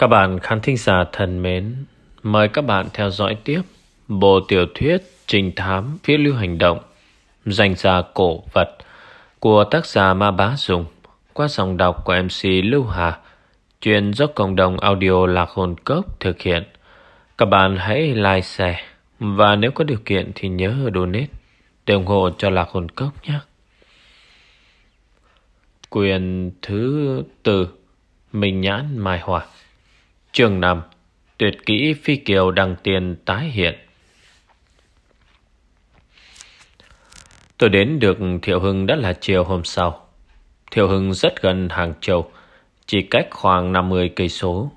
Các bạn khán thính giả thân mến, mời các bạn theo dõi tiếp bộ tiểu thuyết Trình thám phiêu lưu hành động dành ra cổ vật của tác giả Ma Bá Dùng qua dòng đọc của MC Lưu Hà chuyên do cộng đồng audio Lạc Hồn Cốc thực hiện. Các bạn hãy like, share và nếu có điều kiện thì nhớ donate để ủng hộ cho Lạc Hồn Cốc nhé. Quyền thứ tư mình Nhãn Mai Hòa Chương 5 Tuyệt kỹ phi kiều đăng tiền tái hiện Tôi đến được Thiệu Hưng đã là chiều hôm sau. Thiệu Hưng rất gần Hàng Châu, chỉ cách khoảng 50 cây số.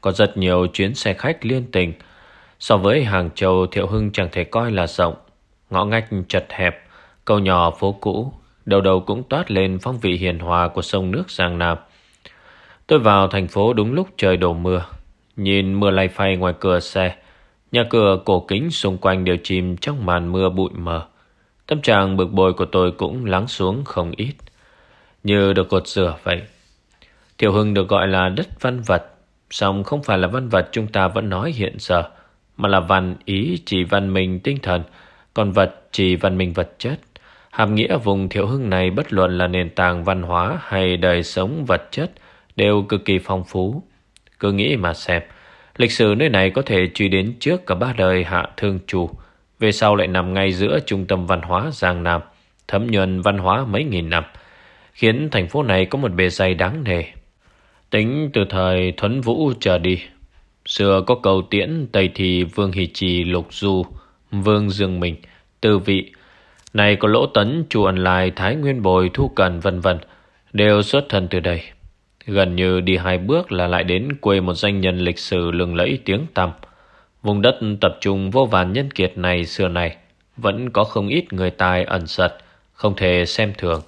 Có rất nhiều chuyến xe khách liên tình. So với Hàng Châu, Thiệu Hưng chẳng thể coi là rộng. Ngõ ngách chật hẹp, cầu nhỏ phố cũ, đầu đầu cũng toát lên phong vị hiền hòa của sông nước Giang Nam. Tôi vào thành phố đúng lúc trời đổ mưa. Nhìn mưa lay phay ngoài cửa xe, nhà cửa cổ kính xung quanh đều chìm trong màn mưa bụi mờ. Tâm trạng bực bội của tôi cũng lắng xuống không ít. Như được cột rửa vậy. Thiệu Hưng được gọi là đất văn vật. Xong không phải là văn vật chúng ta vẫn nói hiện giờ. Mà là văn ý chỉ văn minh tinh thần. Còn vật chỉ văn minh vật chất. Hàm nghĩa vùng Thiệu Hưng này bất luận là nền tảng văn hóa hay đời sống vật chất đều cực kỳ phong phú. Cứ nghĩ mà xem. Lịch sử nơi này có thể truy đến trước cả ba đời hạ thương chủ về sau lại nằm ngay giữa trung tâm văn hóa Giang Nam, thấm nhuần văn hóa mấy nghìn năm, khiến thành phố này có một bề dày đáng nề. Tính từ thời Thuấn Vũ trở đi, xưa có cầu tiễn Tây Thì Vương Hỷ Trì Lục Du, Vương Dương Minh, Tư Vị, này có lỗ tấn Chu Ẩn Lai Thái Nguyên Bồi Thu Cần vân vân đều xuất thân từ đây. Gần như đi hai bước là lại đến quê một danh nhân lịch sử lừng lẫy tiếng tăm. Vùng đất tập trung vô vàn nhân kiệt này xưa này vẫn có không ít người tài ẩn sật, không thể xem thường.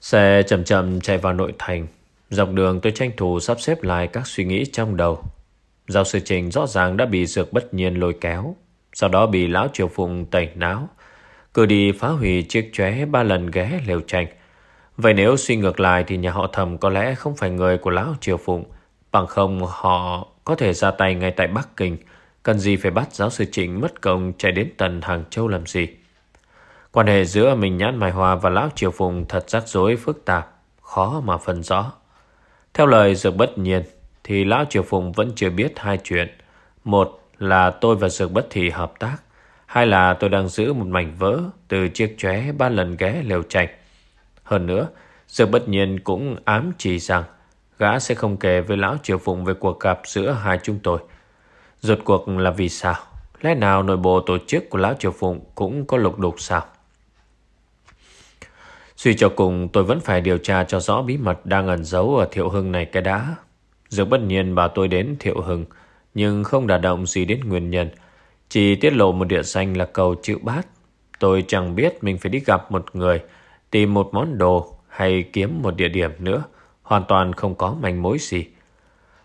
Xe chậm chậm chạy vào nội thành. Dọc đường tôi tranh thủ sắp xếp lại các suy nghĩ trong đầu. Giáo sư Trình rõ ràng đã bị dược bất nhiên lôi kéo. Sau đó bị lão triều phụng tẩy não. Cứ đi phá hủy chiếc chóe ba lần ghé lều tranh. Vậy nếu suy ngược lại thì nhà họ thầm có lẽ không phải người của lão triều phụng. Bằng không, họ có thể ra tay ngay tại Bắc Kinh. Cần gì phải bắt giáo sư Trịnh mất công chạy đến tận Hàng Châu làm gì? Quan hệ giữa mình, nhãn Mai Hòa và Lão Triều Phùng thật rắc rối, phức tạp, Khó mà phân rõ. Theo lời Dược Bất Nhiên, Thì Lão Triều Phùng vẫn chưa biết hai chuyện. Một là tôi và Dược Bất Thị hợp tác. Hai là tôi đang giữ một mảnh vỡ Từ chiếc chóe ba lần ghé lều trạch hơn nữa sự Bất Nhiên cũng ám chỉ rằng Gã sẽ không kể với lão Triều Phụng về cuộc gặp giữa hai chúng tôi. Rốt cuộc là vì sao? Lẽ nào nội bộ tổ chức của lão Triều Phụng cũng có lục đục sao? Suy cho cùng tôi vẫn phải điều tra cho rõ bí mật đang ẩn giấu ở Thiệu Hưng này cái đã. Dược bất nhiên bảo tôi đến Thiệu Hưng, nhưng không đả động gì đến nguyên nhân. Chỉ tiết lộ một địa danh là cầu chữ bát. Tôi chẳng biết mình phải đi gặp một người, tìm một món đồ hay kiếm một địa điểm nữa hoàn toàn không có manh mối gì.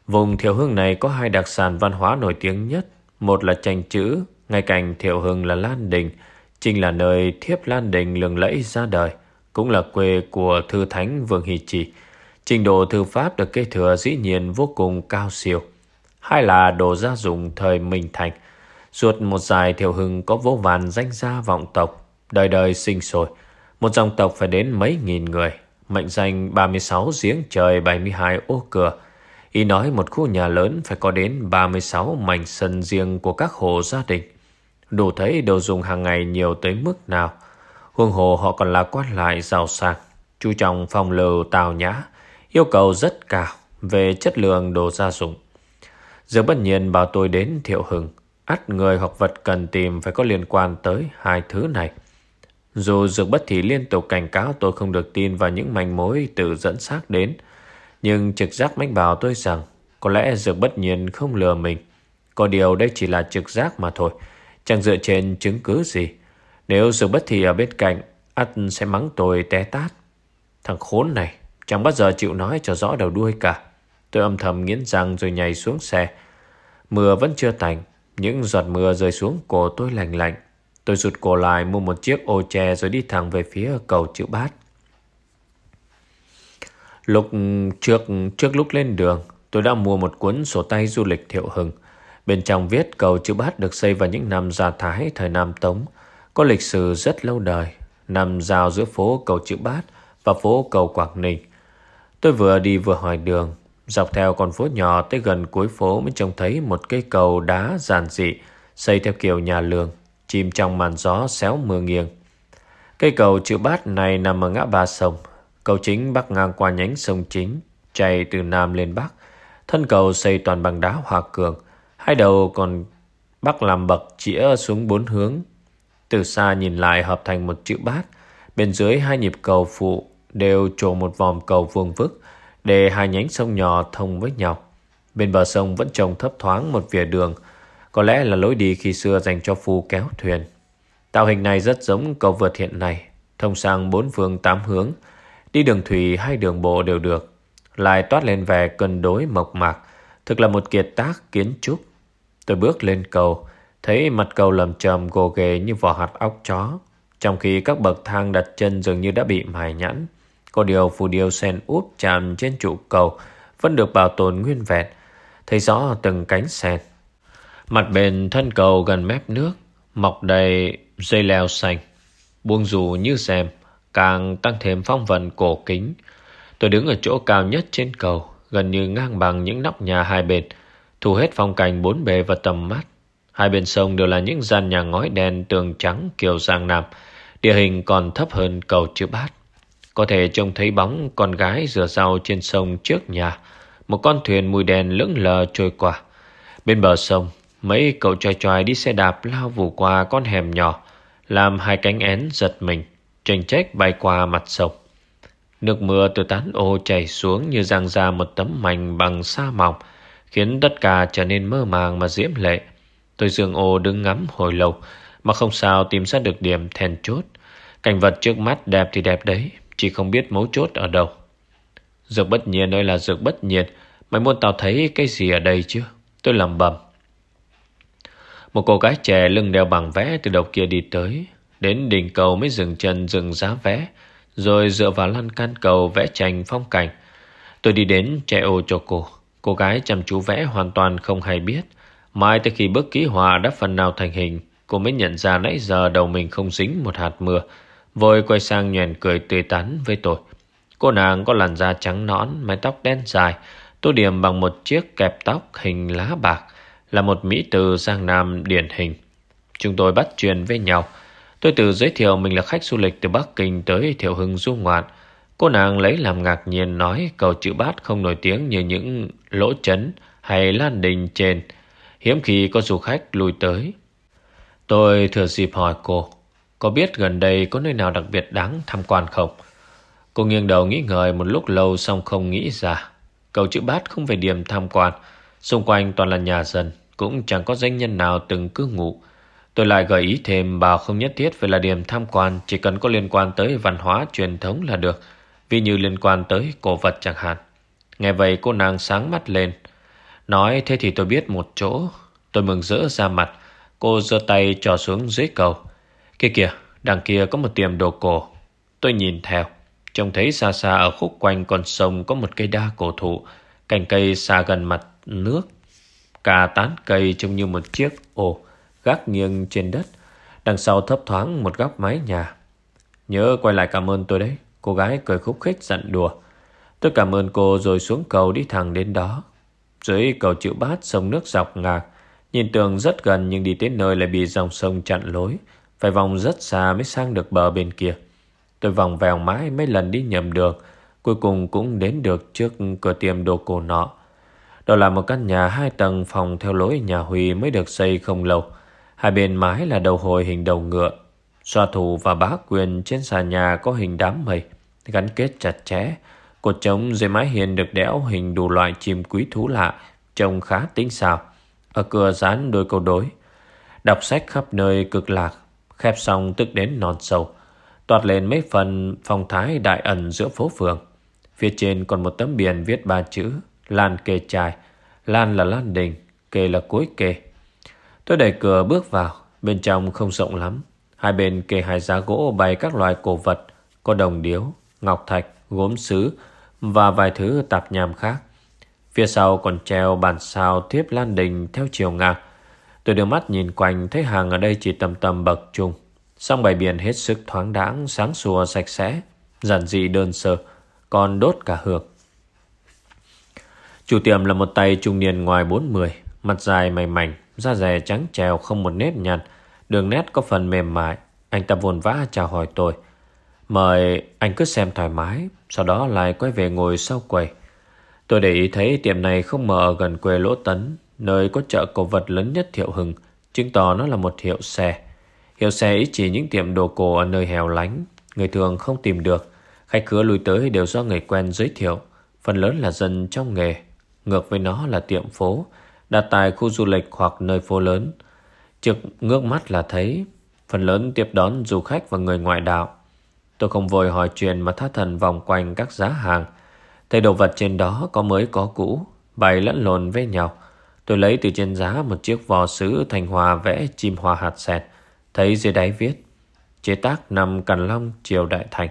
Vùng Thiệu Hưng này có hai đặc sản văn hóa nổi tiếng nhất. Một là tranh chữ, ngay cạnh Thiệu Hưng là Lan Đình, chính là nơi thiếp Lan Đình lường lẫy ra đời, cũng là quê của thư thánh Vương hỷ Trì. Trình độ thư pháp được kế thừa dĩ nhiên vô cùng cao siêu. Hai là đồ gia dụng thời Minh Thành. Suốt một dài Thiệu Hưng có vô vàn danh gia vọng tộc, đời đời sinh sôi. Một dòng tộc phải đến mấy nghìn người, mệnh danh 36 giếng trời 72 ô cửa. Ý nói một khu nhà lớn phải có đến 36 mảnh sân riêng của các hộ gia đình. Đủ thấy đồ dùng hàng ngày nhiều tới mức nào. Huông hồ họ còn là quan lại giàu sang, chú trọng phòng lưu tào nhã, yêu cầu rất cao về chất lượng đồ gia dụng. giờ bất nhiên bảo tôi đến thiệu hừng, ắt người hoặc vật cần tìm phải có liên quan tới hai thứ này. Dù Dược Bất thì liên tục cảnh cáo tôi không được tin vào những manh mối tự dẫn xác đến, nhưng trực giác mách bảo tôi rằng có lẽ Dược Bất Nhiên không lừa mình. Có điều đây chỉ là trực giác mà thôi, chẳng dựa trên chứng cứ gì. Nếu Dược Bất thì ở bên cạnh, ắt sẽ mắng tôi té tát. Thằng khốn này, chẳng bao giờ chịu nói cho rõ đầu đuôi cả. Tôi âm thầm nghiến răng rồi nhảy xuống xe. Mưa vẫn chưa tạnh, những giọt mưa rơi xuống cổ tôi lạnh lạnh. Tôi rụt cổ lại mua một chiếc ô tre rồi đi thẳng về phía cầu chữ bát. Lúc trước trước lúc lên đường Tôi đã mua một cuốn sổ tay du lịch thiệu hưng Bên trong viết cầu chữ bát được xây vào những năm gia thái thời Nam Tống. Có lịch sử rất lâu đời Nằm giao giữa phố cầu chữ bát Và phố cầu Quảng Ninh. Tôi vừa đi vừa hỏi đường Dọc theo con phố nhỏ tới gần cuối phố mới trông thấy một cây cầu đá giản dị xây theo kiểu nhà lường, chìm trong màn gió xéo mưa nghiêng. Cây cầu chữ bát này nằm ở ngã ba sông, cầu chính bắc ngang qua nhánh sông chính, chạy từ nam lên bắc. Thân cầu xây toàn bằng đá hòa cường, hai đầu còn bắc làm bậc chĩa xuống bốn hướng. Từ xa nhìn lại hợp thành một chữ bát, bên dưới hai nhịp cầu phụ đều trổ một vòm cầu vuông vức, để hai nhánh sông nhỏ thông với nhau. Bên bờ sông vẫn trồng thấp thoáng một vỉa đường, có lẽ là lối đi khi xưa dành cho phu kéo thuyền. Tạo hình này rất giống cầu vượt hiện nay, thông sang bốn phương tám hướng, đi đường thủy hay đường bộ đều được. Lại toát lên vẻ cân đối mộc mạc, thực là một kiệt tác kiến trúc. Tôi bước lên cầu, thấy mặt cầu lầm trầm gồ ghề như vỏ hạt óc chó, trong khi các bậc thang đặt chân dường như đã bị mài nhẵn. Có điều phù điêu sen úp chạm trên trụ cầu vẫn được bảo tồn nguyên vẹn, thấy rõ từng cánh sen. Mặt bền thân cầu gần mép nước, mọc đầy dây leo xanh, buông rủ như rèm, càng tăng thêm phong vần cổ kính. Tôi đứng ở chỗ cao nhất trên cầu, gần như ngang bằng những nóc nhà hai bên, thu hết phong cảnh bốn bề và tầm mắt. Hai bên sông đều là những gian nhà ngói đen tường trắng kiểu Giang Nam, địa hình còn thấp hơn cầu chữ bát. Có thể trông thấy bóng con gái rửa rau trên sông trước nhà. Một con thuyền mùi đèn lững lờ trôi qua. Bên bờ sông, mấy cậu trai trai đi xe đạp lao vụ qua con hẻm nhỏ, làm hai cánh én giật mình, tranh trách bay qua mặt sông. Nước mưa từ tán ô chảy xuống như giang ra một tấm mảnh bằng sa mỏng, khiến tất cả trở nên mơ màng mà diễm lệ. Tôi dường ô đứng ngắm hồi lâu, mà không sao tìm ra được điểm then chốt. Cảnh vật trước mắt đẹp thì đẹp đấy, chỉ không biết mấu chốt ở đâu Dược bất nhiên ơi là dược bất nhiên Mày muốn tao thấy cái gì ở đây chứ Tôi lầm bầm một cô gái trẻ lưng đeo bằng vé Từ đầu kia đi tới Đến đỉnh cầu mới dừng chân dừng giá vé Rồi dựa vào lăn can cầu Vẽ tranh phong cảnh. Tôi đi đến che ô cho cô. Cô gái chăm chú vẽ hoàn toàn không hay biết. Mai tới khi bức ký họa đã phần nào thành hình Cô mới nhận ra nãy giờ đầu mình không dính một hạt mưa Vội quay sang nhoèn cười tươi tắn với tôi. Cô nàng có làn da trắng nõn, mái tóc đen dài, tô điểm bằng một chiếc kẹp tóc hình lá bạc, là một mỹ từ sang nam điển hình. Chúng tôi bắt chuyện với nhau. Tôi tự giới thiệu mình là khách du lịch từ Bắc Kinh tới Thiệu Hưng du ngoạn. Cô nàng lấy làm ngạc nhiên nói cầu chữ bát không nổi tiếng như những lỗ chấn hay lan đình trên. Hiếm khi có du khách lui tới. Tôi thừa dịp hỏi cô. Có biết gần đây có nơi nào đặc biệt đáng tham quan không? Cô nghiêng đầu nghĩ ngợi một lúc lâu xong không nghĩ ra. Cầu chữ bát không phải điểm tham quan. Xung quanh toàn là nhà dân, cũng chẳng có danh nhân nào từng cư ngụ. Tôi lại gợi ý thêm bảo không nhất thiết phải là điểm tham quan, chỉ cần có liên quan tới văn hóa truyền thống là được. Vì như liên quan tới cổ vật chẳng hạn. Nghe vậy cô nàng sáng mắt lên. Nói thế thì tôi biết một chỗ. Tôi mừng rỡ ra mặt. Cô giơ tay trò xuống dưới cầu. Kia kìa, đằng kia có một tiệm đồ cổ. Tôi nhìn theo, trông thấy xa xa ở khúc quanh con sông có một cây đa cổ thụ, cành cây xa gần mặt nước. Cả tán cây trông như một chiếc ổ gác nghiêng trên đất. Đằng sau thấp thoáng một góc mái nhà. Nhớ quay lại cảm ơn tôi đấy. Cô gái cười khúc khích dặn đùa. Tôi cảm ơn cô rồi xuống cầu đi thẳng đến đó. Dưới cầu chịu bát sông nước dọc ngạc. Nhìn tường rất gần nhưng đi đến nơi lại bị dòng sông chặn lối. Phải vòng rất xa mới sang được bờ bên kia Tôi vòng vèo mãi mấy lần đi nhầm đường, Cuối cùng cũng đến được trước cửa tiệm đồ cổ nọ đó là một căn nhà hai tầng phòng theo lối nhà Huy mới được xây không lâu. Hai bên mái là đầu hồi hình đầu ngựa. Xoa thủ và bá quyền trên xà nhà có hình đám mây, Gắn kết chặt chẽ. Cột trống dưới mái hiên được đẽo hình đủ loại chim quý thú lạ, Trông khá tinh xào. Ở cửa dán đôi câu đối. Đọc sách khắp nơi cực lạc, Khép xong tức đến non sâu. Toạt lên mấy phần phong thái đại ẩn giữa phố phường. Phía trên còn một tấm biển viết ba chữ. Lan kê trai Lan là Lan đình Kê là cuối kê Tôi đẩy cửa bước vào Bên trong không rộng lắm Hai bên kê hai giá gỗ bày các loại cổ vật Có đồng điếu, ngọc thạch, gốm sứ và vài thứ tạp nham khác. Phía sau còn treo bản sao thiếp lan đình theo chiều ngang. Tôi đưa mắt nhìn quanh thấy hàng ở đây chỉ tầm tầm bậc trung. xong bày biển hết sức thoáng đãng, sáng sủa sạch sẽ, giản dị đơn sơ, còn đốt cả hương. Chủ tiệm là một tay trung niên ngoài 40, mặt dài mày mảnh, da dẻ trắng trèo không một nếp nhăn, đường nét có phần mềm mại. Anh ta vồn vã chào hỏi tôi. Mời anh cứ xem thoải mái, sau đó lại quay về ngồi sau quầy. Tôi để ý thấy tiệm này không mở ở gần quê Lỗ Tấn, nơi có chợ cổ vật lớn nhất Thiệu Hưng, chứng tỏ nó là một hiệu xe. Hiệu xe ý chỉ những tiệm đồ cổ ở nơi hẻo lánh, người thường không tìm được. Khách khứa lui tới đều do người quen giới thiệu, phần lớn là dân trong nghề. Ngược với nó là tiệm phố, đặt tại khu du lịch hoặc nơi phố lớn. Trực ngước mắt là thấy, phần lớn tiếp đón du khách và người ngoại đạo. Tôi không vội hỏi chuyện mà thắt thần vòng quanh các giá hàng. Thấy đồ vật trên đó có mới có cũ, bày lẫn lộn với nhau. Tôi lấy từ trên giá một chiếc vò sứ thành hòa vẽ chim hoa hạt sẹt. Thấy dưới đáy viết Chế tác nằm Càn Long Triều Đại Thành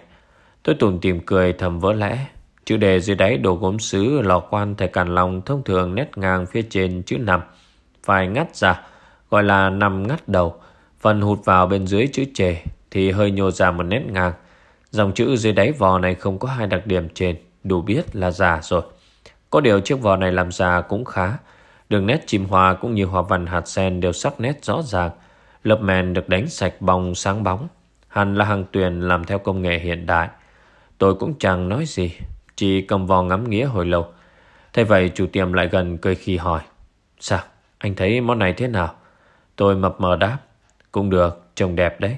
Tôi tủm tìm cười thầm vỡ lẽ Chữ đề dưới đáy đồ gốm sứ lò quan thầy Càn Long thông thường nét ngang phía trên chữ nằm, Phải ngắt ra, Gọi là nằm ngắt đầu. Phần hụt vào bên dưới chữ chề Thì hơi nhô ra một nét ngang. Dòng chữ dưới đáy vò này không có hai đặc điểm trên, Đủ biết là giả rồi. Có điều chiếc vò này làm giả cũng khá. Đường nét chìm hòa cũng như hoa văn hạt sen đều sắc nét rõ ràng. Lớp men được đánh sạch bong sáng bóng. Hẳn là hàng tuyển làm theo công nghệ hiện đại. Tôi cũng chẳng nói gì. Chỉ cầm vò ngắm nghĩa hồi lâu. Thế vậy chủ tiệm lại gần cười khi hỏi. Sao? Anh thấy món này thế nào? Tôi mập mờ đáp. Cũng được, trông đẹp đấy.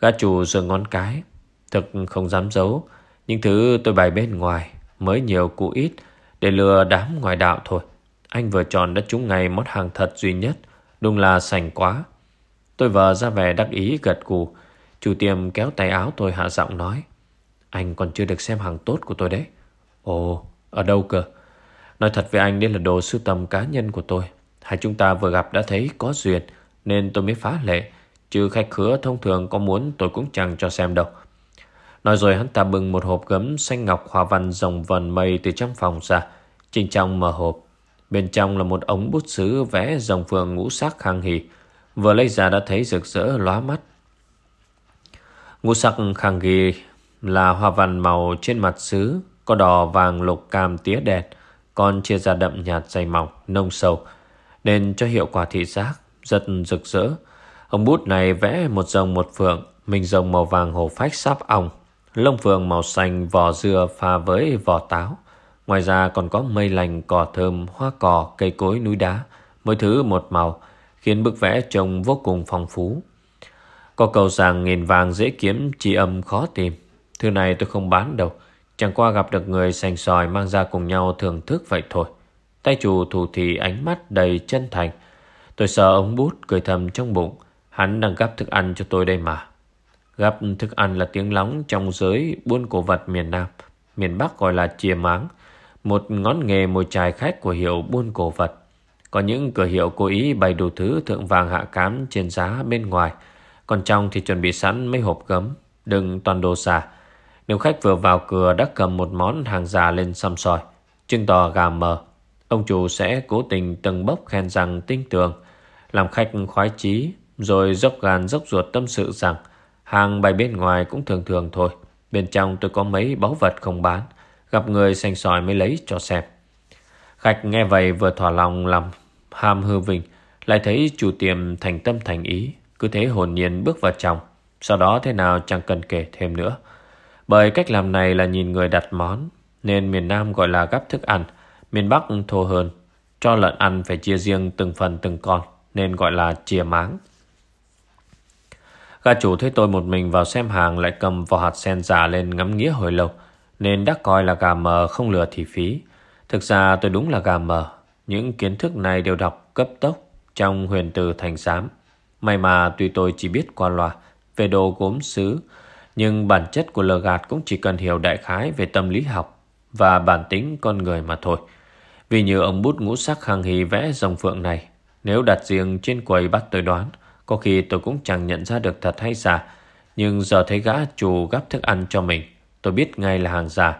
Gã chủ giơ ngón cái. Thực không dám giấu. Những thứ tôi bày bên ngoài Mới nhiều cụ ít Để lừa đám ngoài đạo thôi. Anh vừa chọn đã trúng ngày món hàng thật duy nhất Đúng là sành quá. Tôi vờ ra vẻ đắc ý gật cù Chủ tiệm kéo tay áo tôi hạ giọng nói. Anh còn chưa được xem hàng tốt của tôi đấy. Ồ, ở đâu cơ? Nói thật với anh đây là đồ sưu tầm cá nhân của tôi. Hai chúng ta vừa gặp đã thấy có duyên Nên tôi mới phá lệ. Chứ khách khứa thông thường có muốn tôi cũng chẳng cho xem đâu. Nói rồi hắn ta bưng một hộp gấm xanh ngọc hòa văn rồng vần mây từ trong phòng ra. Trên trong mở hộp Bên trong là một ống bút sứ vẽ dòng phượng ngũ sắc hàng hỷ Vừa lấy ra đã thấy rực rỡ lóa mắt. Ngũ sắc khang ghi là hoa văn màu trên mặt sứ. Có đỏ vàng lục cam tía đẹp Còn chia ra đậm nhạt dày mỏng, nông sâu Nên cho hiệu quả thị giác rất rực rỡ Ông bút này vẽ một rồng một phượng Mình rồng màu vàng hổ phách sáp ong Lông phượng màu xanh vỏ dưa pha với vỏ táo Ngoài ra còn có mây lành, cỏ thơm, hoa cỏ, cây cối, núi đá Mỗi thứ một màu khiến bức vẽ trông vô cùng phong phú. Có cầu rằng nghìn vàng dễ kiếm, chỉ âm khó tìm. Thứ này tôi không bán đâu, chẳng qua gặp được người sành sòi mang ra cùng nhau thưởng thức vậy thôi. Tay chủ thủ thì ánh mắt đầy chân thành. Tôi sợ ống bút cười thầm trong bụng, hắn đang gắp thức ăn cho tôi đây mà. Gắp thức ăn là tiếng lóng trong giới buôn cổ vật miền Nam, miền Bắc gọi là chia máng, một ngón nghề mồi chài khách của hiệu buôn cổ vật. Có những cửa hiệu cố ý bày đủ thứ thượng vàng hạ cám trên giá bên ngoài. Còn trong thì chuẩn bị sẵn mấy hộp gấm, đừng toàn đồ xà. Nếu khách vừa vào cửa đã cầm một món hàng già lên xăm soi, trưng tỏ gà mờ, ông chủ sẽ cố tình từng bốc khen rằng tinh tường, làm khách khoái chí, rồi dốc gan dốc ruột tâm sự rằng hàng bày bên ngoài cũng thường thường thôi. Bên trong tôi có mấy báu vật không bán, gặp người xanh sỏi mới lấy cho xem. Khách nghe vậy vừa thỏa lòng làm ham hư vinh, lại thấy chủ tiệm thành tâm thành ý, cứ thế hồn nhiên bước vào trong. Sau đó thế nào chẳng cần kể thêm nữa. Bởi cách làm này là nhìn người đặt món, nên miền Nam gọi là gắp thức ăn, miền Bắc thô hơn. Cho lợn ăn phải chia riêng từng phần từng con, nên gọi là chia máng. Gà chủ thấy tôi một mình vào xem hàng lại cầm vỏ hạt sen giả lên ngắm nghĩa hồi lâu, nên đã coi là gà mờ không lừa thì phí. Thực ra tôi đúng là gà mờ, những kiến thức này đều đọc cấp tốc trong huyền từ thành giám. May mà tuy tôi chỉ biết qua loa về đồ gốm sứ, nhưng bản chất của lờ gạt cũng chỉ cần hiểu đại khái về tâm lý học và bản tính con người mà thôi. Vì như ông bút ngũ sắc hàng hì vẽ dòng phượng này, nếu đặt riêng trên quầy bắt tôi đoán, có khi tôi cũng chẳng nhận ra được thật hay giả. Nhưng giờ thấy gã chủ gắp thức ăn cho mình, tôi biết ngay là hàng giả.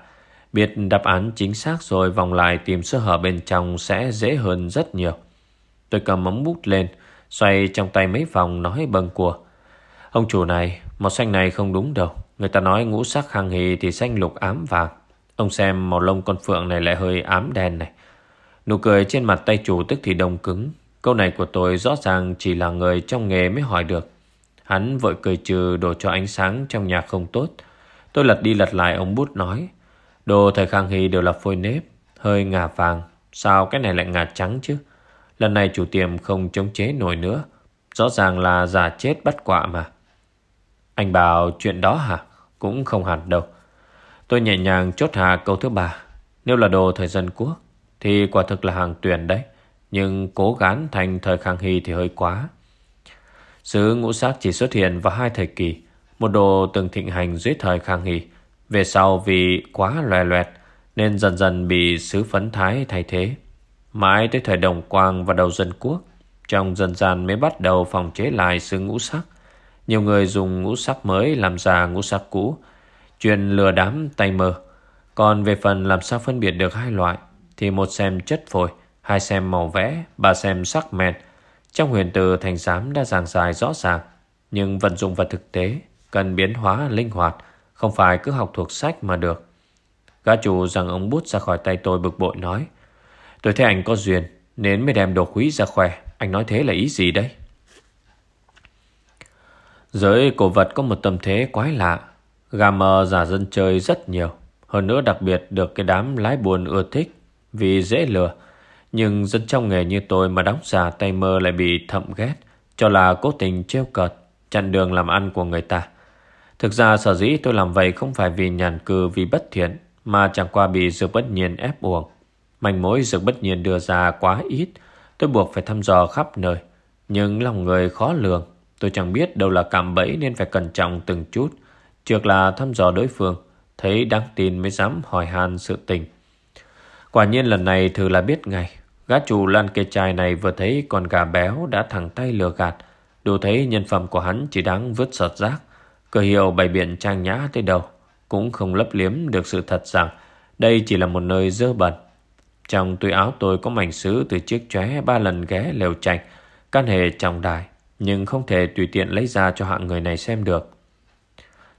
Biết đáp án chính xác rồi vòng lại tìm sơ hở bên trong sẽ dễ hơn rất nhiều. Tôi cầm móng bút lên, xoay trong tay mấy vòng nói bâng cua. Ông chủ này, màu xanh này không đúng đâu. Người ta nói ngũ sắc hàng hì thì xanh lục ám vàng. Ông xem màu lông con phượng này lại hơi ám đen này. Nụ cười trên mặt tay chủ tức thì đông cứng. Câu này của tôi rõ ràng chỉ là người trong nghề mới hỏi được. Hắn vội cười trừ đồ cho ánh sáng trong nhà không tốt. Tôi lật đi lật lại ông bút nói. Đồ thời Khang Hy đều là phôi nếp, hơi ngà vàng. Sao cái này lại ngà trắng chứ? Lần này chủ tiệm không chống chế nổi nữa. Rõ ràng là giả chết bắt quạ mà. Anh bảo chuyện đó hả? Cũng không hẳn đâu. Tôi nhẹ nhàng chốt hạ câu thứ ba. Nếu là đồ thời dân quốc, thì quả thực là hàng tuyển đấy. Nhưng cố gắng thành thời Khang Hy thì hơi quá. Sứ ngũ sắc chỉ xuất hiện vào hai thời kỳ. Một đồ từng thịnh hành dưới thời Khang Hy. Về sau vì quá loè loẹt nên dần dần bị sứ phấn thái thay thế. Mãi tới thời Đồng Quang và đầu dân quốc, trong dân gian mới bắt đầu phòng chế lại sứ ngũ sắc. Nhiều người dùng ngũ sắc mới làm ra ngũ sắc cũ, chuyện lừa đám tay mơ. Còn về phần làm sao phân biệt được hai loại, thì một xem chất phổi, hai xem màu vẽ, ba xem sắc men. Trong huyền từ thành giám đã giảng dài rõ ràng, nhưng vận dụng vào thực tế cần biến hóa linh hoạt, không phải cứ học thuộc sách mà được. Gã chủ rằng ông bút ra khỏi tay tôi bực bội nói, tôi thấy anh có duyên, nên mới đem đồ quý ra khỏe. Anh nói thế là ý gì đấy? Giới cổ vật có một tâm thế quái lạ. Gà mờ giả dân chơi rất nhiều. Hơn nữa đặc biệt được cái đám lái buồn ưa thích vì dễ lừa. Nhưng dân trong nghề như tôi mà đóng giả tay mơ lại bị thậm ghét cho là cố tình trêu cợt, chặn đường làm ăn của người ta. Thực ra sở dĩ tôi làm vậy không phải vì nhàn cư vì bất thiện mà chẳng qua bị dược bất nhiên ép buộc. Manh mối dược bất nhiên đưa ra quá ít, tôi buộc phải thăm dò khắp nơi. Nhưng lòng người khó lường, tôi chẳng biết đâu là cảm bẫy nên phải cẩn trọng từng chút. Trước là thăm dò đối phương, thấy đáng tin mới dám hỏi han sự tình. Quả nhiên lần này thử là biết ngay. Gã chủ lan kê chai này vừa thấy con gà béo đã thẳng tay lừa gạt. Đủ thấy nhân phẩm của hắn chỉ đáng vứt sọt rác. Cửa hiệu bày biện trang nhã tới đầu. Cũng không lấp liếm được sự thật rằng đây chỉ là một nơi dơ bẩn. Trong túi áo tôi có mảnh sứ từ chiếc chóe ba lần ghé lều trạch, căn hệ trọng đài, nhưng không thể tùy tiện lấy ra cho hạng người này xem được.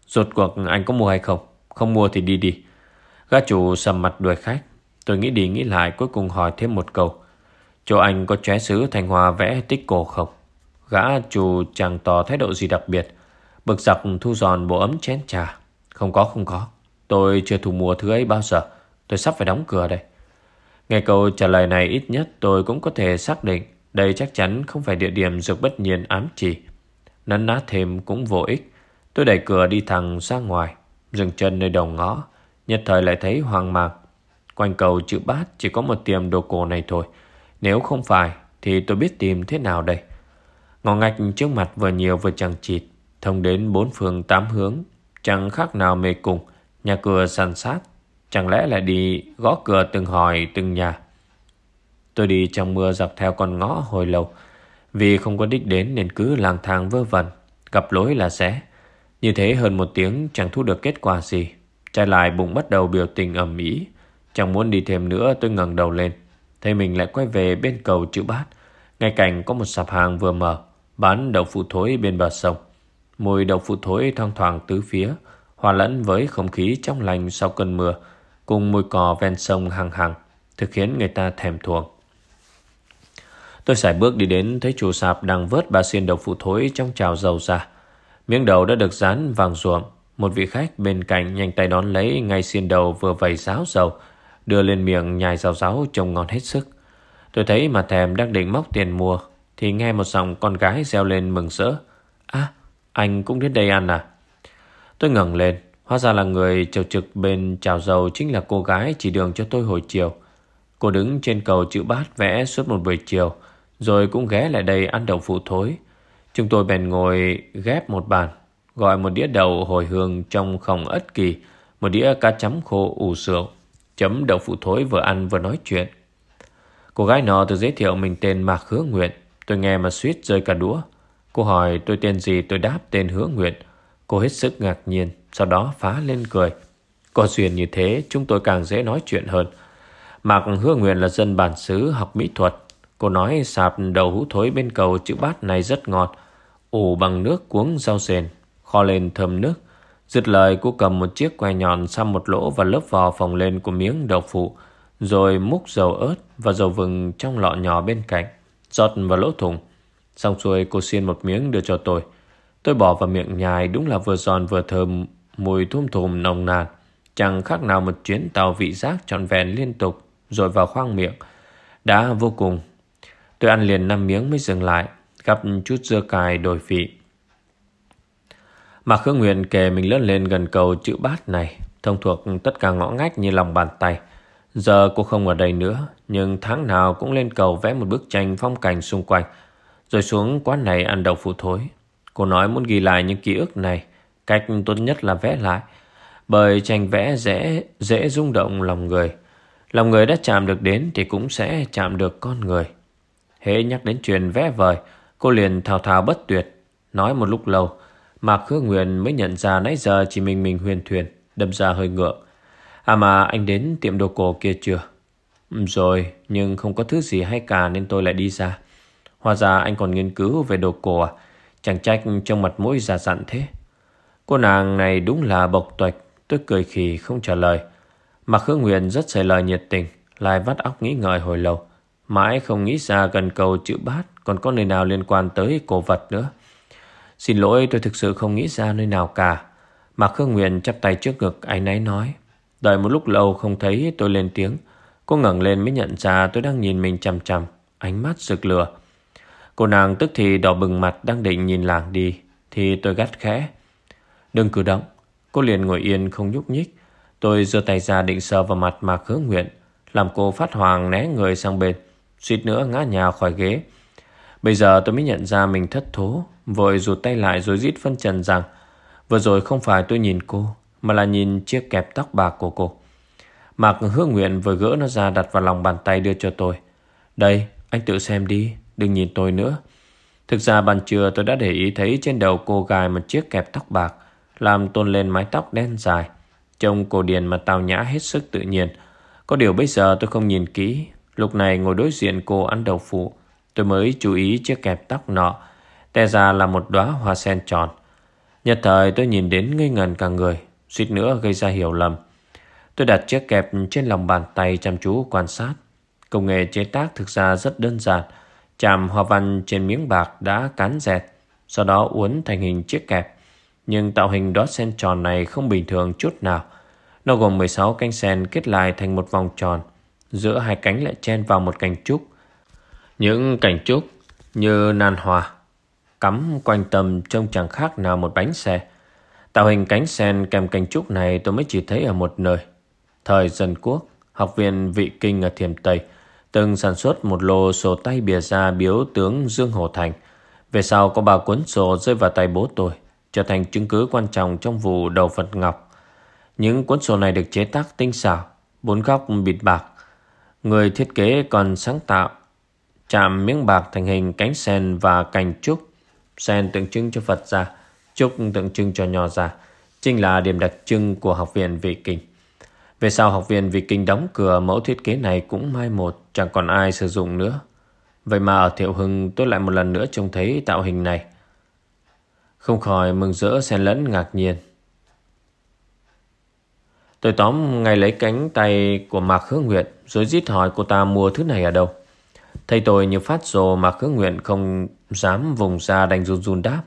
Rốt cuộc anh có mua hay không? Không mua thì đi đi. Gã chủ sầm mặt đuổi khách. Tôi nghĩ đi nghĩ lại cuối cùng hỏi thêm một câu. Chỗ anh có trái sứ thành hòa vẽ tích cổ không? Gã chủ chẳng tỏ thái độ gì đặc biệt. Bực giặc thu giòn bộ ấm chén trà. Không có không có. Tôi chưa thu mua thứ ấy bao giờ. Tôi sắp phải đóng cửa đây. Nghe câu trả lời này ít nhất tôi cũng có thể xác định đây chắc chắn không phải địa điểm dược bất nhiên ám chỉ. Nắn nát thêm cũng vô ích. Tôi đẩy cửa đi thẳng ra ngoài, dừng chân nơi đầu ngõ, nhất thời lại thấy hoang mạc. Quanh cầu chữ bát chỉ có một tiệm đồ cổ này thôi. Nếu không phải thì tôi biết tìm thế nào đây. Ngõ ngạch trước mặt vừa nhiều vừa chẳng chịt, thông đến bốn phương tám hướng, chẳng khác nào mê cùng, nhà cửa sàn sát. Chẳng lẽ lại đi gõ cửa từng hỏi từng nhà. Tôi đi trong mưa dọc theo con ngõ hồi lâu, vì không có đích đến nên cứ lang thang vơ vẩn, gặp lối là rẽ Như thế hơn một tiếng chẳng thu được kết quả gì. Trai lại bụng bắt đầu biểu tình ẩm ý. Chẳng muốn đi thêm nữa tôi ngẩng đầu lên. Thấy mình lại quay về bên cầu chữ bát. Ngay cạnh có một sạp hàng vừa mở. Bán đậu phụ thối bên bờ sông. Mùi đậu phụ thối thoang thoảng tứ phía. Hòa lẫn với không khí trong lành sau cơn mưa. Cùng mùi cỏ ven sông hàng hàng Thực khiến người ta thèm thuồng. Tôi xài bước đi đến thấy chủ sạp đang vớt ba xiên đậu phụ thối trong chảo dầu ra. Miếng đầu đã được dán vàng ruộm. Một vị khách bên cạnh nhanh tay đón lấy ngay xiên đầu vừa vầy ráo dầu, đưa lên miệng nhai rào ráo trông ngon hết sức. Tôi thấy mà thèm đang định móc tiền mua, thì nghe một giọng con gái reo lên mừng rỡ. À, anh cũng đến đây ăn à? Tôi ngẩng lên, hóa ra là người chầu trực bên chào dầu chính là cô gái chỉ đường cho tôi hồi chiều. Cô đứng trên cầu chữ bát vẽ suốt một buổi chiều, rồi cũng ghé lại đây ăn đậu phụ thối. Chúng tôi bèn ngồi ghép một bàn, gọi một đĩa đậu hồi hương trong không ất kỳ, một đĩa cá chấm khô ủ rượu, chấm đậu phụ thối vừa ăn vừa nói chuyện. Cô gái nọ tự giới thiệu mình tên Mạc Hứa Nguyện, tôi nghe mà suýt rơi cả đũa. Cô hỏi tôi tên gì tôi đáp tên Hứa Nguyện. Cô hết sức ngạc nhiên, sau đó phá lên cười. Có duyên như thế chúng tôi càng dễ nói chuyện hơn Mạc Hứa Nguyện là dân bản xứ học mỹ thuật Cô nói sạp đầu hũ thối bên cầu chữ bát này rất ngọt, ủ bằng nước cuống rau sền, Kho lên thơm nước. Dứt lời, cô cầm một chiếc que nhọn xăm một lỗ và lớp vò phồng lên của miếng đậu phụ, Rồi múc dầu ớt và dầu vừng trong lọ nhỏ bên cạnh Giọt vào lỗ thùng Xong xuôi, cô xiên một miếng đưa cho tôi. Tôi bỏ vào miệng nhai đúng là vừa giòn vừa thơm, Mùi thum thùm nồng nàn. Chẳng khác nào một chuyến tàu vị giác trọn vẹn liên tục, Rồi vào khoang miệng. Đã vô cùng Tôi ăn liền 5 miếng mới dừng lại Gặp chút dưa cài đổi vị. Mạc Khương Nguyện kể mình lớn lên gần cầu chữ bát này, Thông thuộc tất cả ngõ ngách như lòng bàn tay. Giờ cô không ở đây nữa, Nhưng tháng nào cũng lên cầu vẽ một bức tranh phong cảnh xung quanh. Rồi xuống quán này ăn đậu phụ thối. Cô nói muốn ghi lại những ký ức này, Cách tốt nhất là vẽ lại, Bởi tranh vẽ dễ dễ rung động lòng người. Lòng người đã chạm được đến Thì cũng sẽ chạm được con người. Hễ nhắc đến chuyện vẽ vời, Cô liền thao thao bất tuyệt, Nói một lúc lâu. Mạc Khương Nguyên mới nhận ra nãy giờ chỉ mình mình huyền thuyền, Đâm ra hơi ngượng. À mà anh đến tiệm đồ cổ kia chưa? Ừ, rồi, Nhưng không có thứ gì hay cả nên tôi lại đi ra. Hóa ra anh còn nghiên cứu về đồ cổ à? Chẳng trách trong mặt mũi già dặn thế. Cô nàng này đúng là bộc tuệch Tôi cười khì không trả lời. Mạc Khương Nguyên rất xảy lời nhiệt tình, Lại vắt óc nghĩ ngợi hồi lâu. Mãi không nghĩ ra gần cầu chữ bát Còn có nơi nào liên quan tới cổ vật nữa. Xin lỗi, tôi thực sự không nghĩ ra nơi nào cả. Mạc Khương Nguyện chắp tay trước ngực anh ấy nói, Đợi một lúc lâu không thấy tôi lên tiếng. Cô ngẩng lên mới nhận ra tôi đang nhìn mình chằm chằm, Ánh mắt rực lửa. Cô nàng tức thì đỏ bừng mặt, đang định nhìn làng đi, Thì tôi gắt khẽ, Đừng cử động. Cô liền ngồi yên không nhúc nhích. Tôi giơ tay ra định sờ vào mặt Mạc Khương Nguyện, Làm cô phát hoàng né người sang bên. Suýt nữa ngã nhào khỏi ghế. Bây giờ tôi mới nhận ra mình thất thố, Vội rụt tay lại rồi rít phân trần rằng, Vừa rồi không phải tôi nhìn cô, Mà là nhìn chiếc kẹp tóc bạc của cô. Mạc hứa nguyện vừa gỡ nó ra đặt vào lòng bàn tay đưa cho tôi. Đây, anh tự xem đi, Đừng nhìn tôi nữa. Thực ra bàn trưa tôi đã để ý thấy trên đầu cô gài một chiếc kẹp tóc bạc, Làm tôn lên mái tóc đen dài. Trông cổ điển mà tao nhã hết sức tự nhiên. Có điều bây giờ tôi không nhìn kỹ Lúc này ngồi đối diện cô ăn đầu phụ, Tôi mới chú ý chiếc kẹp tóc nọ te ra là một đóa hoa sen tròn. Nhật thời tôi nhìn đến ngây ngần cả người, Suýt nữa gây ra hiểu lầm. Tôi đặt chiếc kẹp trên lòng bàn tay chăm chú quan sát. Công nghệ chế tác thực ra rất đơn giản, Chạm hoa văn trên miếng bạc đã cán dẹt, Sau đó uốn thành hình chiếc kẹp. Nhưng tạo hình đóa sen tròn này không bình thường chút nào. Nó gồm 16 cánh sen kết lại thành một vòng tròn. Giữa hai cánh lại chen vào một cành trúc. Những cành trúc như nan hòa Cắm quanh tầm trông chẳng khác nào một bánh xe. Tạo hình cánh sen kèm cành trúc này tôi mới chỉ thấy ở một nơi. Thời dân quốc, Học viện Vị Kinh ở Thiểm Tây, Từng sản xuất một lô sổ tay bìa ra biếu tướng Dương Hồ Thành. Về sau có ba cuốn sổ rơi vào tay bố tôi, Trở thành chứng cứ quan trọng trong vụ đầu Phật Ngọc. Những cuốn sổ này được chế tác tinh xảo, Bốn góc bịt bạc Người thiết kế còn sáng tạo, Chạm miếng bạc thành hình cánh sen và cành trúc. Sen tượng trưng cho Phật gia, Trúc tượng trưng cho nho gia, Chính là điểm đặc trưng của học viện Vị Kinh. Về sau học viện Vị Kinh đóng cửa, Mẫu thiết kế này cũng mai một, Chẳng còn ai sử dụng nữa. Vậy mà ở Thiệu Hưng, tôi lại một lần nữa trông thấy tạo hình này. Không khỏi mừng rỡ xen lẫn ngạc nhiên. Tôi tóm ngay lấy cánh tay của Mạc Hứa Nguyệt rồi giết hỏi cô ta mua thứ này ở đâu Thầy tôi như phát rồ mà Hứa Nguyện không dám vùng ra đành run run đáp,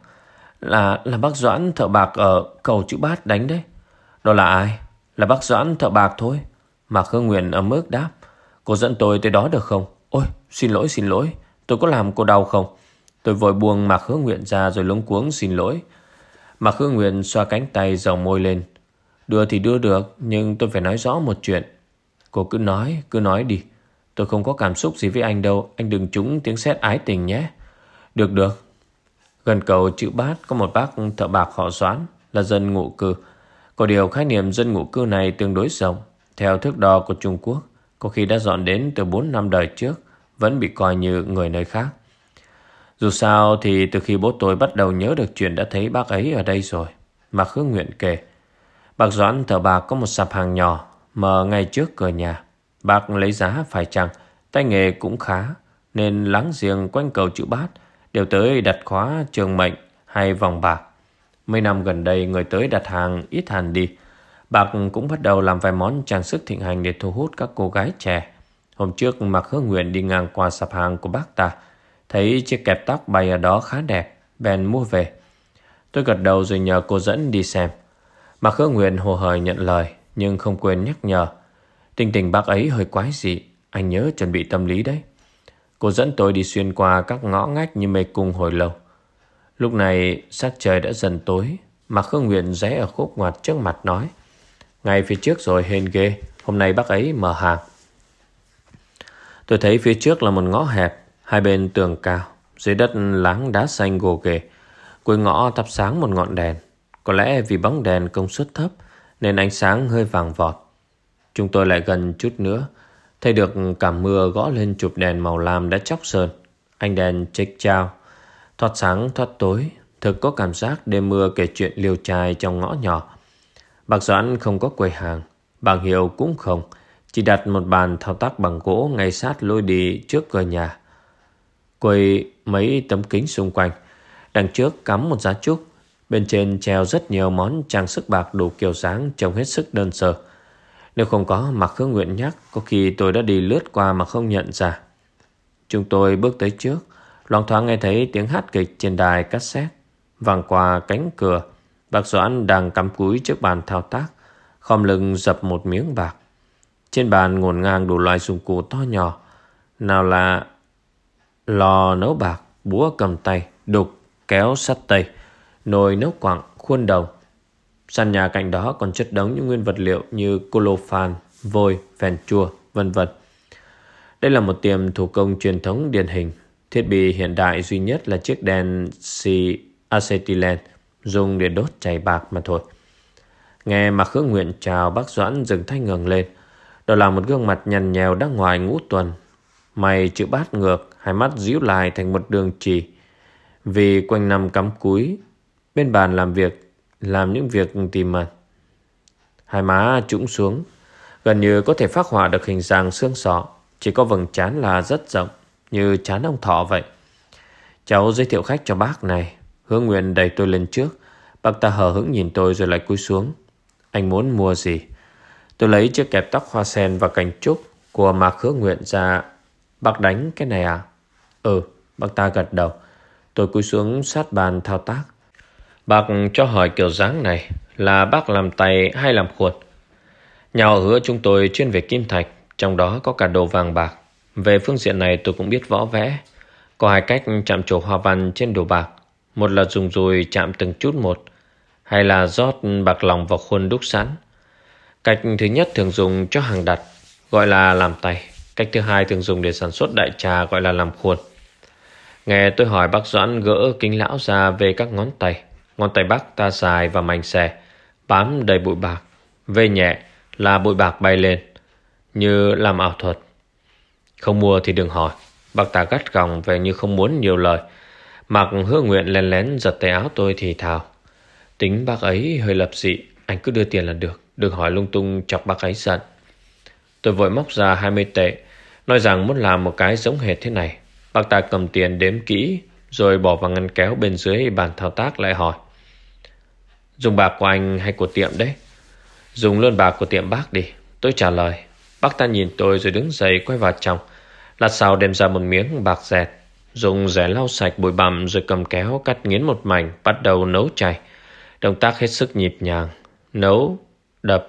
Là là bác Doãn thợ bạc ở cầu chữ bát đánh đấy Đó là ai? Là bác Doãn thợ bạc thôi Mạc Hứa Nguyện ấm ức đáp, Cô dẫn tôi tới đó được không? Ôi, xin lỗi xin lỗi Tôi có làm cô đau không? Tôi vội buông Mạc Hứa Nguyện ra rồi lúng cuống, xin lỗi Mạc Hứa Nguyện xoa cánh tay dầu môi lên, Đưa thì đưa được, Nhưng tôi phải nói rõ một chuyện Cô cứ nói, cứ nói đi. Tôi không có cảm xúc gì với anh đâu. Anh đừng trúng tiếng sét ái tình nhé. Được được. Gần cầu chữ bát có một bác thợ bạc họ doán Là dân ngụ cư. Có điều khái niệm dân ngụ cư này tương đối rộng. Theo thước đo của Trung Quốc Có khi đã dọn đến từ 4 năm đời trước Vẫn bị coi như người nơi khác. Dù sao thì từ khi bố tôi bắt đầu nhớ được chuyện đã thấy bác ấy ở đây rồi Mà khứ nguyện kể. Bác Doãn thợ bạc có một sạp hàng nhỏ Mở ngay trước cửa nhà Bác lấy giá phải chăng Tay nghề cũng khá Nên láng giềng quanh cầu chữ bát Đều tới đặt khóa trường mệnh hay vòng bạc Mấy năm gần đây người tới đặt hàng ít hẳn đi Bạc cũng bắt đầu làm vài món trang sức thịnh hành để thu hút các cô gái trẻ. Hôm trước Mạc Hứa Nguyện đi ngang qua sạp hàng của bác ta, thấy chiếc kẹp tóc bày ở đó khá đẹp, bèn mua về. Tôi gật đầu rồi nhờ cô dẫn đi xem. Mạc Hứa Nguyện hồ hởi nhận lời, nhưng không quên nhắc nhở. Tình tình bác ấy hơi quái dị, anh nhớ chuẩn bị tâm lý đấy. Cô dẫn tôi đi xuyên qua các ngõ ngách như mê cung hồi lâu. Lúc này sắc trời đã dần tối, mà khương Nguyện rẽ ở khúc ngoặt trước mặt nói. Ngay phía trước rồi hên ghê Hôm nay bác ấy mở hàng Tôi thấy phía trước là một ngõ hẹp Hai bên tường cao Dưới đất láng đá xanh gồ ghề Cuối ngõ thắp sáng một ngọn đèn Có lẽ vì bóng đèn công suất thấp nên ánh sáng hơi vàng vọt. Chúng tôi lại gần chút nữa, Thấy được cả mưa gõ lên chụp đèn màu lam đã chóc sơn. Anh đèn chích trao Thoát sáng, thoát tối. Thực có cảm giác đêm mưa kể chuyện liều trai trong ngõ nhỏ. Bác Doãn không có quầy hàng Bảng hiệu cũng không, Chỉ đặt một bàn thao tác bằng gỗ ngay sát lối đi trước cửa nhà. Quầy mấy tấm kính xung quanh, Đằng trước cắm một giá trúc. Bên trên treo rất nhiều món trang sức bạc đủ kiểu dáng, trông hết sức đơn sơ. Nếu không có mặc hứa nguyện nhắc, Có khi tôi đã đi lướt qua mà không nhận ra. Chúng tôi bước tới trước, Loang thoáng nghe thấy tiếng hát kịch trên đài cassette Vàng qua cánh cửa. Bác Doãn đang cắm cúi trước bàn thao tác, Khom lưng dập một miếng bạc. Trên bàn ngổn ngang đủ loại dụng cụ to nhỏ, Nào là Lò nấu bạc, Búa cầm tay, Đục, Kéo sắt tay. Nồi nấu quặng Khuôn đồng Sàn nhà cạnh đó còn chất đống những nguyên vật liệu như colophan vôi, phèn chua, vân vân. Đây là một tiệm thủ công truyền thống điển hình. Thiết bị hiện đại duy nhất là chiếc đèn xì acetylene dùng để đốt chảy bạc mà thôi. Nghe mà khước nguyện chào bác Doãn dừng thay ngừng lên. Đó là một gương mặt nhằn nhèo đang ngoài ngũ tuần. Mày chữ bát ngược, hai mắt díu lại thành một đường chỉ. Vì quanh năm cắm cúi, bên bàn làm việc, làm những việc tìm mật. Hai má trũng xuống, gần như có thể phát họa được hình dạng xương sọ. Chỉ có vầng trán là rất rộng, như trán ông thọ vậy. Cháu giới thiệu khách cho bác này. Hứa Nguyên đẩy tôi lên trước Bác ta hờ hững nhìn tôi rồi lại cúi xuống Anh muốn mua gì Tôi lấy chiếc kẹp tóc hoa sen và cành trúc Của Mạc Hứa Nguyện ra Bác đánh cái này à Ừ bác ta gật đầu Tôi cúi xuống sát bàn thao tác Bác cho hỏi kiểu dáng này Là bác làm tay hay làm khuôn? Nhà họ hứa chúng tôi chuyên về kim thạch, Trong đó có cả đồ vàng bạc. Về phương diện này tôi cũng biết võ vẽ. Có hai cách chạm trổ hoa văn trên đồ bạc. Một là dùng rồi chạm từng chút một, Hay là rót bạc lòng vào khuôn đúc sẵn. Cách thứ nhất thường dùng cho hàng đặt, Gọi là làm tay. Cách thứ hai thường dùng để sản xuất đại trà, Gọi là làm khuôn. Nghe tôi hỏi bác Doãn gỡ kính lão ra Về các ngón tay. Ngón tay bác ta dài và mảnh xẻ Bám đầy bụi bạc Về nhẹ là bụi bạc bay lên Như làm ảo thuật Không mua thì đừng hỏi Bác ta gắt gỏng về như không muốn nhiều lời Mặc hứa nguyện lén lén giật tay áo tôi thì thào. Tính bác ấy hơi lập dị, anh cứ đưa tiền là được, đừng hỏi lung tung chọc bác ấy giận. Tôi vội móc ra 20 tệ, nói rằng muốn làm một cái giống hệt thế này. Bác ta cầm tiền đếm kỹ, rồi bỏ vào ngăn kéo bên dưới bàn thao tác lại hỏi. Dùng bạc của anh hay của tiệm đấy? Dùng luôn bạc của tiệm bác đi. Tôi trả lời. Bác ta nhìn tôi rồi đứng dậy quay vào trong. Lát sau đem ra một miếng bạc dẹt Dùng rẻ lau sạch bụi bặm rồi cầm kéo cắt nghiến một mảnh, bắt đầu nấu chảy. Động tác hết sức nhịp nhàng. Nấu, đập,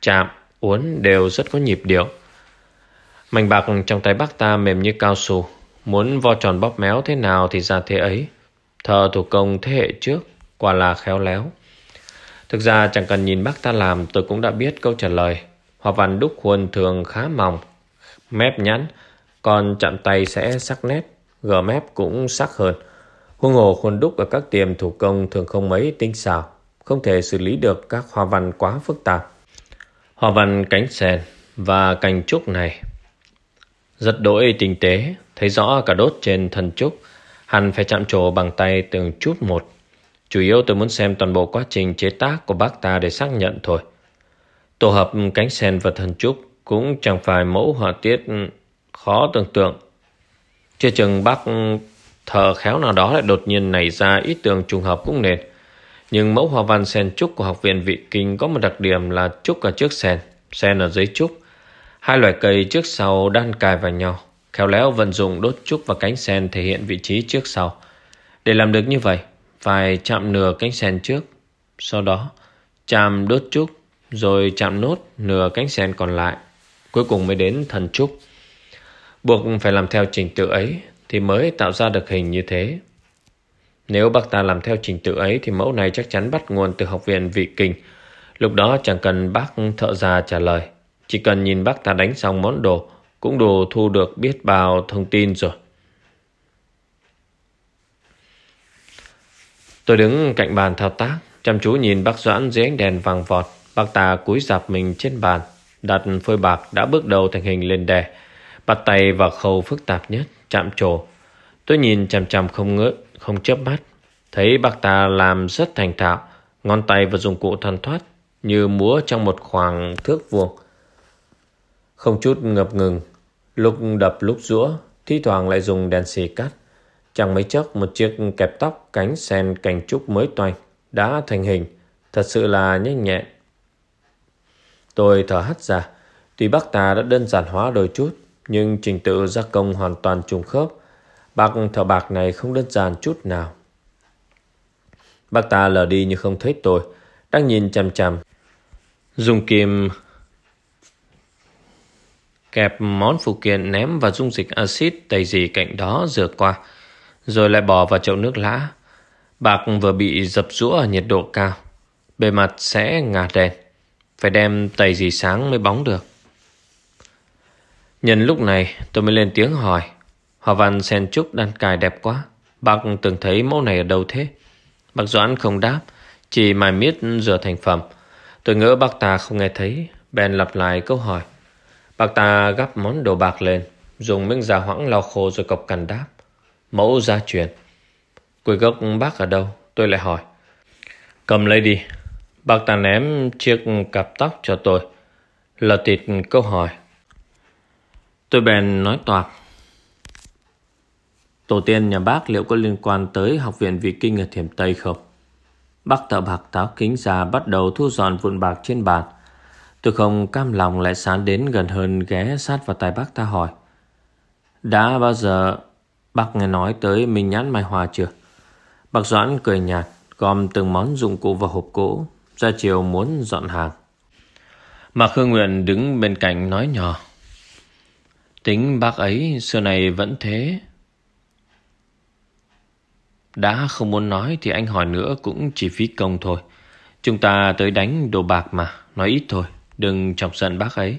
chạm, uốn đều rất có nhịp điệu. Mảnh bạc trong tay bác ta mềm như cao su. Muốn vo tròn bóp méo thế nào thì ra thế ấy. Thợ thủ công thế hệ trước, quả là khéo léo. Thực ra chẳng cần nhìn bác ta làm tôi cũng đã biết câu trả lời. Hoa văn đúc khuôn thường khá mỏng, mép nhẵn, còn chạm tay sẽ sắc nét, gờ mép cũng sắc hơn. Huông hồ khuôn đúc ở các tiệm thủ công thường không mấy tinh xảo, không thể xử lý được các hoa văn quá phức tạp. Hoa văn cánh sen và cành trúc này rất đỗi tinh tế, thấy rõ cả đốt trên thân trúc, hẳn phải chạm trổ bằng tay từng chút một. Chủ yếu tôi muốn xem toàn bộ quá trình chế tác của bác ta để xác nhận thôi. Tổ hợp cánh sen và thần trúc cũng chẳng phải mẫu họa tiết khó tưởng tượng. Chưa chừng bác thợ khéo nào đó lại đột nhiên nảy ra ý tưởng trùng hợp cũng nền. Nhưng mẫu hoa văn sen trúc của học viện vị kinh có một đặc điểm là trúc ở trước sen, sen ở dưới trúc. Hai loại cây trước sau đan cài vào nhau. Khéo léo vận dụng đốt trúc và cánh sen thể hiện vị trí trước sau. Để làm được như vậy, phải chạm nửa cánh sen trước. Sau đó, chạm đốt trúc, rồi chạm nốt nửa cánh sen còn lại. Cuối cùng mới đến thần trúc. Buộc phải làm theo trình tự ấy thì mới tạo ra được hình như thế. Nếu bác ta làm theo trình tự ấy thì mẫu này chắc chắn bắt nguồn từ học viện vị kinh. Lúc đó chẳng cần bác thợ già trả lời. Chỉ cần nhìn bác ta đánh xong món đồ cũng đủ thu được biết bao thông tin rồi. Tôi đứng cạnh bàn thao tác, chăm chú nhìn bác Doãn dưới ánh đèn vàng vọt. Bác ta cúi dạp mình trên bàn, đặt phơi bạc đã bước đầu thành hình lên đè. Bắt tay vào khâu phức tạp nhất, chạm trổ. Tôi nhìn chằm chằm không ngỡ, không chớp mắt. Thấy bác ta làm rất thành thạo, ngón tay và dụng cụ thanh thoát, như múa trong một khoảng thước vuông. Không chút ngập ngừng, lúc đập lúc rũa, thi thoảng lại dùng đèn xì cắt. Chẳng mấy chốc một chiếc kẹp tóc cánh sen cành trúc mới toanh đã thành hình, thật sự là nhanh nhẹn. Tôi thở hắt ra, tuy bác ta đã đơn giản hóa đôi chút, nhưng trình tự gia công hoàn toàn trùng khớp. Bác thợ bạc này không đơn giản chút nào. Bác ta lờ đi như không thấy tôi, đang nhìn chằm chằm. Dùng kim kẹp món phụ kiện ném vào dung dịch axit tẩy gì cạnh đó rửa qua, rồi lại bỏ vào chậu nước lã. Bạc vừa bị dập rũa ở nhiệt độ cao, bề mặt sẽ ngả đèn, phải đem tẩy gì sáng mới bóng được. Nhân lúc này tôi mới lên tiếng hỏi, Hòa văn sen trúc đan cài đẹp quá, bác từng thấy mẫu này ở đâu thế? Bác Doãn không đáp, chỉ mài miết rửa thành phẩm. Tôi ngỡ bác ta không nghe thấy, bèn lặp lại câu hỏi. Bác ta gắp món đồ bạc lên, dùng miếng da hoãng lau khô rồi cọc cằn đáp. Mẫu gia truyền. Quê gốc bác ở đâu? Tôi lại hỏi. Cầm lấy đi. Bác ta ném chiếc cặp tóc cho tôi. lật tịt câu hỏi. Tôi bèn nói toạc. Tổ tiên nhà bác liệu có liên quan tới học viện vị kinh ở Thiểm Tây không? Bác thợ bạc tháo kính ra bắt đầu thu dọn vụn bạc trên bàn. Tôi không cam lòng lại sán đến gần hơn ghé sát vào tay bác ta hỏi. Đã bao giờ bác nghe nói tới Minh Nhãn Mai Hòa chưa? Bác Doãn cười nhạt, gom từng món dụng cụ vào hộp cỗ, ra chiều muốn dọn hàng. Mạc Khương Nguyện đứng bên cạnh nói nhỏ. Tính bác ấy xưa này vẫn thế. Đã không muốn nói thì anh hỏi nữa cũng chỉ phí công thôi. Chúng ta tới đánh đồ bạc mà, nói ít thôi, đừng chọc giận bác ấy.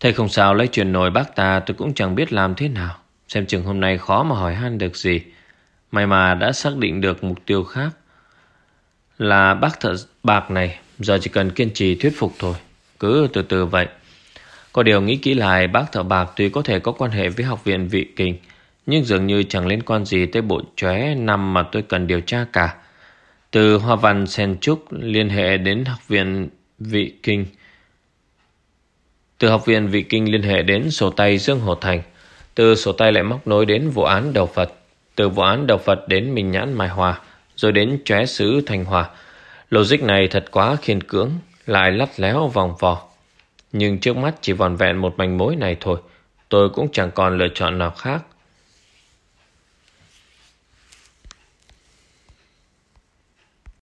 Thầy không sao lấy chuyện nổi bác ta tôi cũng chẳng biết làm thế nào. Xem chừng hôm nay khó mà hỏi han được gì. May mà đã xác định được mục tiêu khác. Là bác thợ bạc này, giờ chỉ cần kiên trì thuyết phục thôi. Cứ từ từ vậy. Có điều nghĩ kỹ lại bác thợ bạc tuy có thể có quan hệ với học viện vị kinh, nhưng dường như chẳng liên quan gì tới bộ chóe năm mà tôi cần điều tra cả. Từ Hoa Văn Sen Trúc liên hệ đến học viện vị kinh. Từ học viện vị kinh liên hệ đến sổ tay Dương Hồ Thành. Từ sổ tay lại móc nối đến vụ án đầu Phật. Từ vụ án đầu Phật đến Minh Nhãn Mai Hòa, rồi đến chóe sứ Thành Hòa. Logic này thật quá khiên cưỡng, lại lắt léo vòng vò. Nhưng trước mắt chỉ vòn vẹn một manh mối này thôi Tôi cũng chẳng còn lựa chọn nào khác